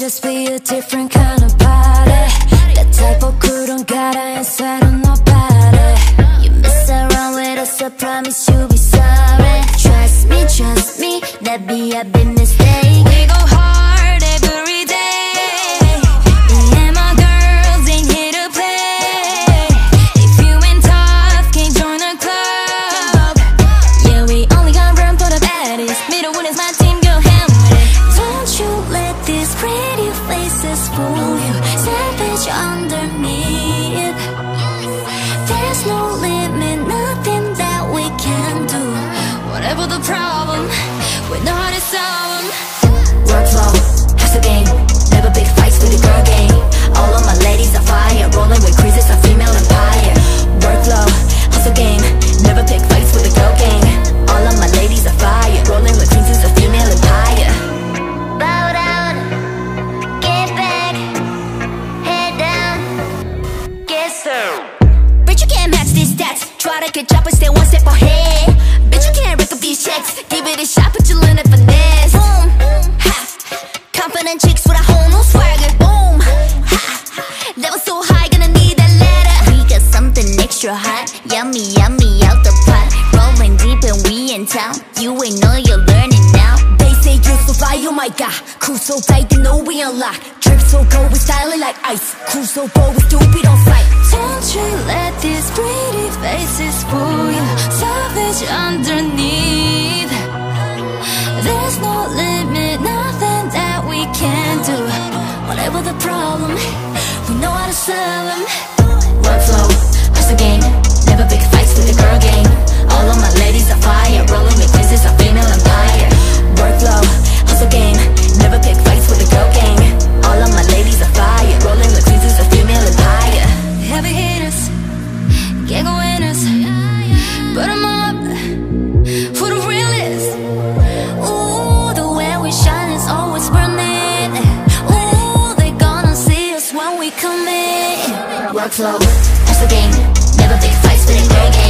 just eh, eh. a different kind of party That type of don't You mess around with us, I promise you'll be sorry. Trust me, trust me, that be I've fool you. Savage underneath. There's no limit, nothing that we can do. Whatever the problem, we know catch up and stay one step ahead. Bitch, you can't rack up these checks. Give it a shot, but you learn it finesse. Boom, ha. Confident chicks with a whole new swagger. Boom, ha. Never so high, gonna need that ladder. We got something extra hot. Yummy, yummy out the pot. Rolling deep and we in town. You ain't know you're learning now. They say you're so fly, oh my god. Cruise so tight, they know we unlock. Drip so cold, we styling like ice. Cruise so bold, we stupid on sight. Don't you let this pretty faces for you. Savage underneath. There's no limit, nothing that we can do. Whatever the problem, we come in Workflow, that's the game. Never big fights, but in game